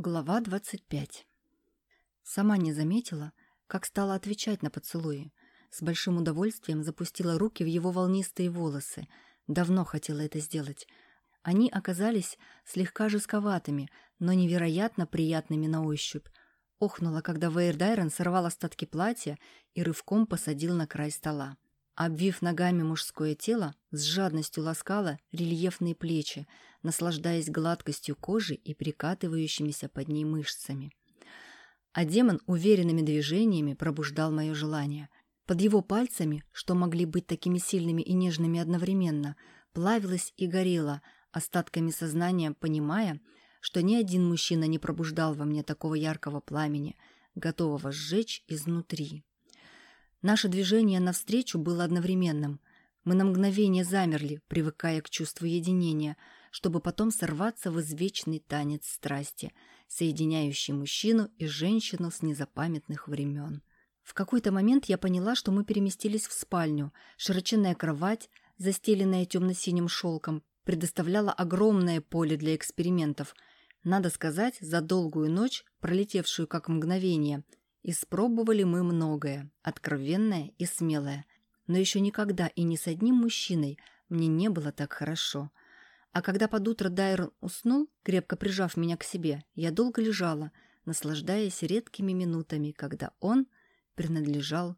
Глава 25 Сама не заметила, как стала отвечать на поцелуи. С большим удовольствием запустила руки в его волнистые волосы. Давно хотела это сделать. Они оказались слегка жестковатыми, но невероятно приятными на ощупь. Охнула, когда Вейрдайрон сорвал остатки платья и рывком посадил на край стола. Обвив ногами мужское тело, с жадностью ласкала рельефные плечи, наслаждаясь гладкостью кожи и прикатывающимися под ней мышцами. А демон уверенными движениями пробуждал мое желание. Под его пальцами, что могли быть такими сильными и нежными одновременно, плавилось и горело, остатками сознания понимая, что ни один мужчина не пробуждал во мне такого яркого пламени, готового сжечь изнутри. Наше движение навстречу было одновременным. Мы на мгновение замерли, привыкая к чувству единения, чтобы потом сорваться в извечный танец страсти, соединяющий мужчину и женщину с незапамятных времен. В какой-то момент я поняла, что мы переместились в спальню. Широченная кровать, застеленная темно-синим шелком, предоставляла огромное поле для экспериментов. Надо сказать, за долгую ночь, пролетевшую как мгновение – Испробовали мы многое, откровенное и смелое, но еще никогда и ни с одним мужчиной мне не было так хорошо. А когда под утро Дайрон уснул, крепко прижав меня к себе, я долго лежала, наслаждаясь редкими минутами, когда он принадлежал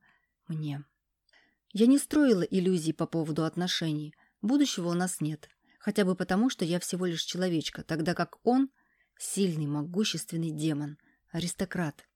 мне. Я не строила иллюзий по поводу отношений. Будущего у нас нет. Хотя бы потому, что я всего лишь человечка, тогда как он – сильный, могущественный демон, аристократ,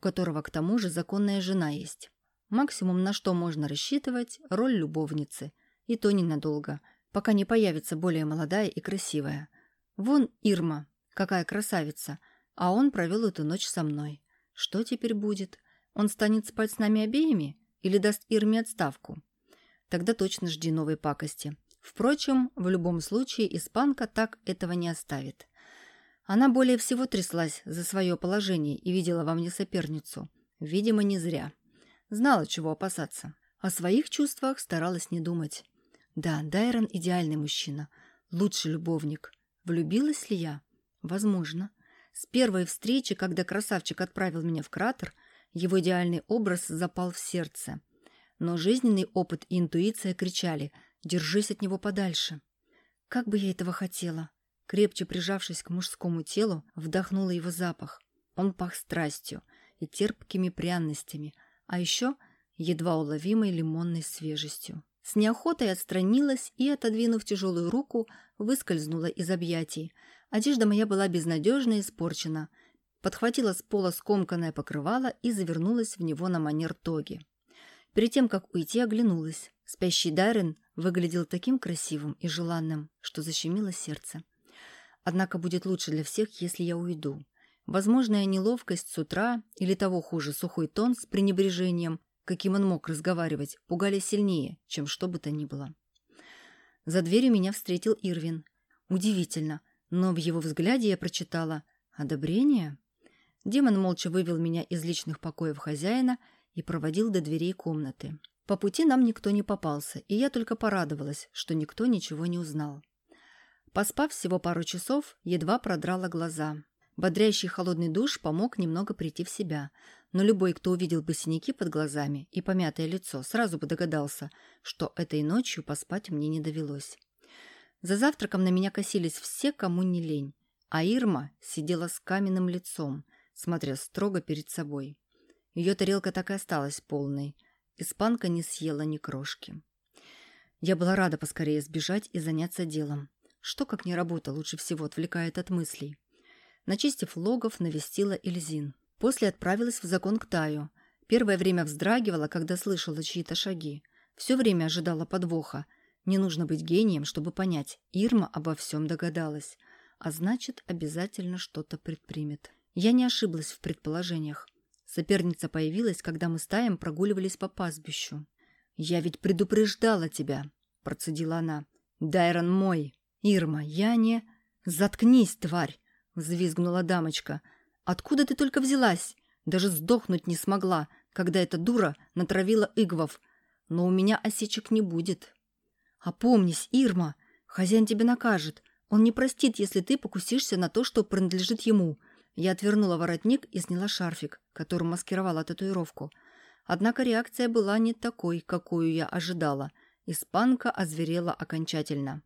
у которого к тому же законная жена есть. Максимум, на что можно рассчитывать – роль любовницы. И то ненадолго, пока не появится более молодая и красивая. Вон Ирма, какая красавица, а он провел эту ночь со мной. Что теперь будет? Он станет спать с нами обеими или даст Ирме отставку? Тогда точно жди новой пакости. Впрочем, в любом случае испанка так этого не оставит. Она более всего тряслась за свое положение и видела во мне соперницу. Видимо, не зря. Знала, чего опасаться. О своих чувствах старалась не думать. Да, Дайрон – идеальный мужчина. Лучший любовник. Влюбилась ли я? Возможно. С первой встречи, когда красавчик отправил меня в кратер, его идеальный образ запал в сердце. Но жизненный опыт и интуиция кричали «Держись от него подальше». Как бы я этого хотела. Крепче прижавшись к мужскому телу, вдохнула его запах. Он пах страстью и терпкими пряностями, а еще едва уловимой лимонной свежестью. С неохотой отстранилась и, отодвинув тяжелую руку, выскользнула из объятий. Одежда моя была безнадежно испорчена. Подхватила с пола скомканное покрывало и завернулась в него на манер тоги. Перед тем, как уйти, оглянулась. Спящий Дайрен выглядел таким красивым и желанным, что защемило сердце. Однако будет лучше для всех, если я уйду. Возможная неловкость с утра или того хуже сухой тон с пренебрежением, каким он мог разговаривать, пугали сильнее, чем что бы то ни было. За дверью меня встретил Ирвин. Удивительно, но в его взгляде я прочитала «одобрение». Демон молча вывел меня из личных покоев хозяина и проводил до дверей комнаты. По пути нам никто не попался, и я только порадовалась, что никто ничего не узнал. Поспав всего пару часов, едва продрала глаза. Бодрящий холодный душ помог немного прийти в себя, но любой, кто увидел бы синяки под глазами и помятое лицо, сразу бы догадался, что этой ночью поспать мне не довелось. За завтраком на меня косились все, кому не лень, а Ирма сидела с каменным лицом, смотря строго перед собой. Ее тарелка так и осталась полной. Испанка не съела ни крошки. Я была рада поскорее сбежать и заняться делом. Что, как не работа, лучше всего отвлекает от мыслей. Начистив логов, навестила Эльзин. После отправилась в закон к Таю. Первое время вздрагивала, когда слышала чьи-то шаги. Все время ожидала подвоха. Не нужно быть гением, чтобы понять. Ирма обо всем догадалась. А значит, обязательно что-то предпримет. Я не ошиблась в предположениях. Соперница появилась, когда мы с Таем прогуливались по пастбищу. «Я ведь предупреждала тебя», – процедила она. «Дайрон мой!» «Ирма, я не...» «Заткнись, тварь!» — взвизгнула дамочка. «Откуда ты только взялась? Даже сдохнуть не смогла, когда эта дура натравила игвов. Но у меня осечек не будет». «Опомнись, Ирма! Хозяин тебя накажет. Он не простит, если ты покусишься на то, что принадлежит ему. Я отвернула воротник и сняла шарфик, которым маскировала татуировку. Однако реакция была не такой, какую я ожидала. Испанка озверела окончательно.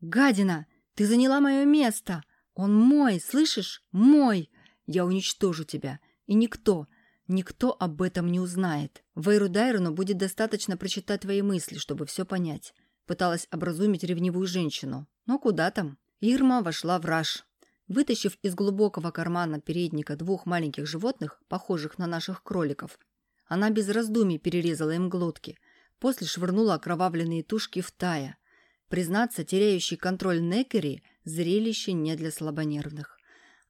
«Гадина! Ты заняла мое место! Он мой, слышишь? Мой! Я уничтожу тебя! И никто, никто об этом не узнает. Вейру Дайрону будет достаточно прочитать твои мысли, чтобы все понять». Пыталась образумить ревнивую женщину. Но куда там? Ирма вошла в раж. Вытащив из глубокого кармана передника двух маленьких животных, похожих на наших кроликов, она без раздумий перерезала им глотки, после швырнула окровавленные тушки в тая. Признаться, теряющий контроль Некери – зрелище не для слабонервных.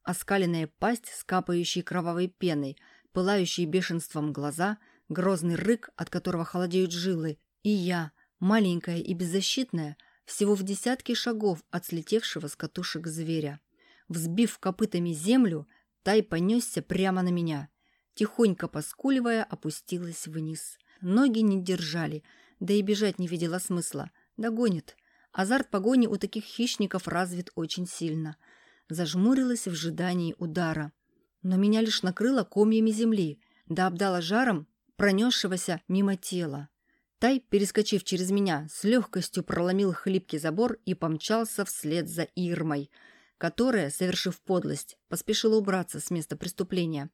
Оскаленная пасть с капающей кровавой пеной, пылающие бешенством глаза, грозный рык, от которого холодеют жилы, и я, маленькая и беззащитная, всего в десятке шагов от слетевшего с катушек зверя. Взбив копытами землю, Тай понесся прямо на меня. Тихонько поскуливая, опустилась вниз. Ноги не держали, да и бежать не видела смысла. Догонит. Азарт погони у таких хищников развит очень сильно. Зажмурилась в ожидании удара. Но меня лишь накрыло комьями земли, да обдала жаром пронесшегося мимо тела. Тай, перескочив через меня, с легкостью проломил хлипкий забор и помчался вслед за Ирмой – которая, совершив подлость, поспешила убраться с места преступления.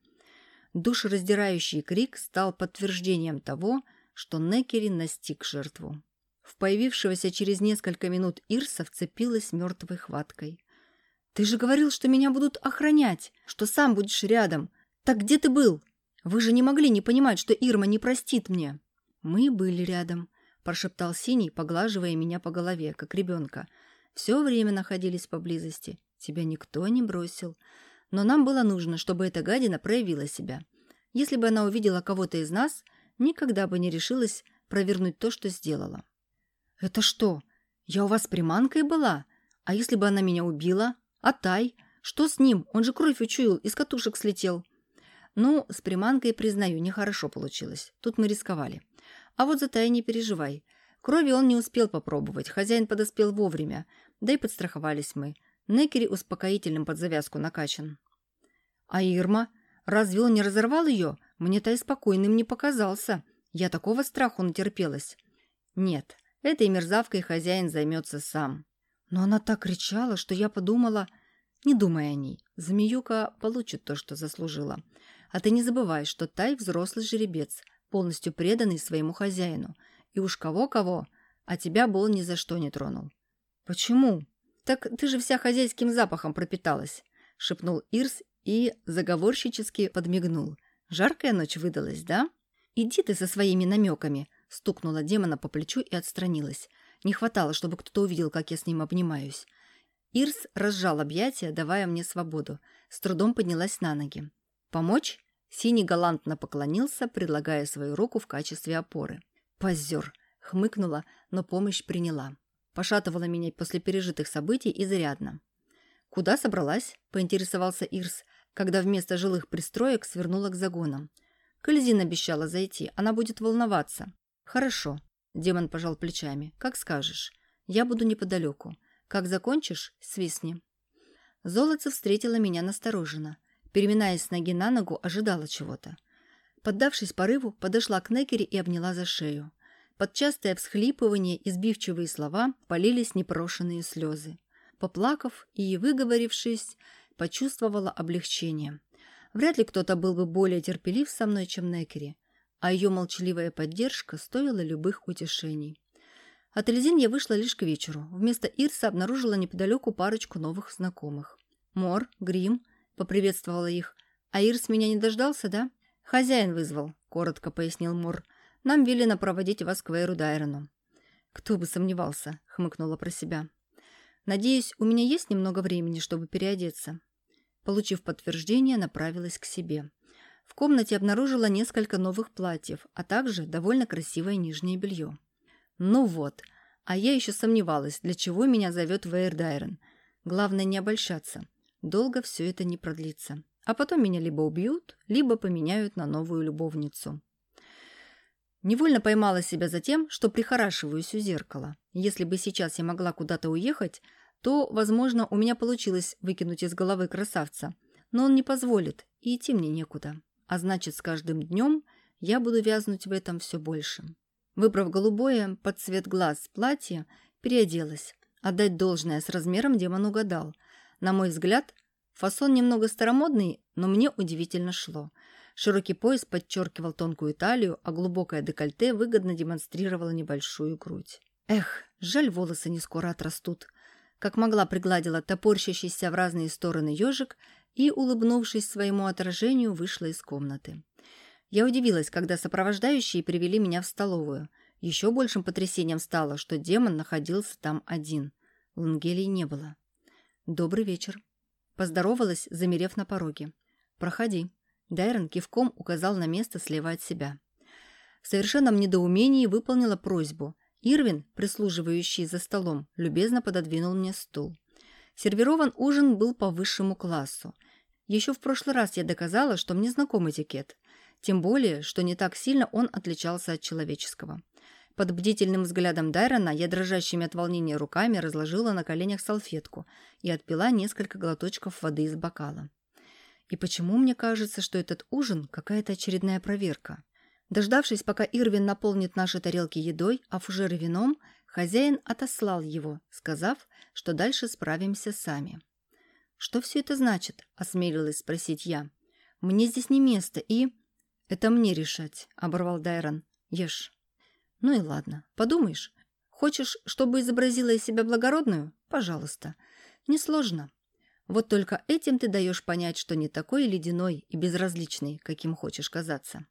Душераздирающий крик стал подтверждением того, что Некери настиг жертву. В появившегося через несколько минут Ирса вцепилась мертвой хваткой. «Ты же говорил, что меня будут охранять, что сам будешь рядом. Так где ты был? Вы же не могли не понимать, что Ирма не простит мне». «Мы были рядом», – прошептал Синий, поглаживая меня по голове, как ребенка. «Все время находились поблизости. Тебя никто не бросил. Но нам было нужно, чтобы эта гадина проявила себя. Если бы она увидела кого-то из нас, никогда бы не решилась провернуть то, что сделала. «Это что? Я у вас приманкой была? А если бы она меня убила? А Тай? Что с ним? Он же кровь учуял, из катушек слетел». «Ну, с приманкой, признаю, нехорошо получилось. Тут мы рисковали. А вот за Тай не переживай. Крови он не успел попробовать, хозяин подоспел вовремя, да и подстраховались мы. Некери успокоительным под завязку накачан. А Ирма? Разве он не разорвал ее? Мне-то и спокойным не показался. Я такого страху натерпелась. Нет, этой мерзавкой хозяин займется сам. Но она так кричала, что я подумала... Не думай о ней. Змеюка получит то, что заслужила. А ты не забывай, что Тай взрослый жеребец, полностью преданный своему хозяину. И уж кого-кого, а тебя бы он ни за что не тронул. Почему? «Так ты же вся хозяйским запахом пропиталась», — шепнул Ирс и заговорщически подмигнул. «Жаркая ночь выдалась, да?» «Иди ты со своими намеками», — стукнула демона по плечу и отстранилась. Не хватало, чтобы кто-то увидел, как я с ним обнимаюсь. Ирс разжал объятия, давая мне свободу. С трудом поднялась на ноги. «Помочь?» Синий галантно поклонился, предлагая свою руку в качестве опоры. «Позер!» — хмыкнула, но помощь приняла. Пошатывала меня после пережитых событий изрядно. «Куда собралась?» – поинтересовался Ирс, когда вместо жилых пристроек свернула к загонам. Кальзин обещала зайти, она будет волноваться. «Хорошо», – демон пожал плечами. «Как скажешь. Я буду неподалеку. Как закончишь, свистни». Золотце встретила меня настороженно. Переминаясь с ноги на ногу, ожидала чего-то. Поддавшись порыву, подошла к Некере и обняла за шею. Под частое всхлипывание и сбивчивые слова полились непрошенные слезы. Поплакав и выговорившись, почувствовала облегчение. Вряд ли кто-то был бы более терпелив со мной, чем Некери, а ее молчаливая поддержка стоила любых утешений. От Эльзин я вышла лишь к вечеру. Вместо Ирса обнаружила неподалеку парочку новых знакомых. «Мор, Грим», — поприветствовала их. «А Ирс меня не дождался, да?» «Хозяин вызвал», — коротко пояснил Мор. Нам велено проводить вас к Вейру Дайрону». «Кто бы сомневался», — хмыкнула про себя. «Надеюсь, у меня есть немного времени, чтобы переодеться». Получив подтверждение, направилась к себе. В комнате обнаружила несколько новых платьев, а также довольно красивое нижнее белье. Ну вот, а я еще сомневалась, для чего меня зовет Вейр Дайрон. Главное не обольщаться. Долго все это не продлится. А потом меня либо убьют, либо поменяют на новую любовницу. Невольно поймала себя за тем, что прихорашиваюсь у зеркала. Если бы сейчас я могла куда-то уехать, то, возможно, у меня получилось выкинуть из головы красавца. но он не позволит, и идти мне некуда. А значит, с каждым днем я буду вязнуть в этом все больше. Выбрав голубое под цвет глаз платье, переоделась. Отдать должное с размером демон угадал. На мой взгляд, фасон немного старомодный, но мне удивительно шло. Широкий пояс подчеркивал тонкую талию, а глубокое декольте выгодно демонстрировало небольшую грудь. Эх, жаль, волосы не скоро отрастут. Как могла пригладила топорщащийся в разные стороны ежик и, улыбнувшись своему отражению, вышла из комнаты. Я удивилась, когда сопровождающие привели меня в столовую. Еще большим потрясением стало, что демон находился там один. Лангелии не было. «Добрый вечер». Поздоровалась, замерев на пороге. «Проходи». Дайрон кивком указал на место слева от себя. В совершенном недоумении выполнила просьбу. Ирвин, прислуживающий за столом, любезно пододвинул мне стул. Сервирован ужин был по высшему классу. Еще в прошлый раз я доказала, что мне знаком этикет. Тем более, что не так сильно он отличался от человеческого. Под бдительным взглядом Дайрона я дрожащими от волнения руками разложила на коленях салфетку и отпила несколько глоточков воды из бокала. И почему мне кажется, что этот ужин – какая-то очередная проверка? Дождавшись, пока Ирвин наполнит наши тарелки едой, а фужеры вином, хозяин отослал его, сказав, что дальше справимся сами. «Что все это значит?» – осмелилась спросить я. «Мне здесь не место, и...» «Это мне решать», — оборвал Дайрон. «Ешь». «Ну и ладно. Подумаешь. Хочешь, чтобы изобразила из себя благородную? Пожалуйста. Несложно. Вот только этим ты даешь понять, что не такой ледяной и безразличный, каким хочешь казаться».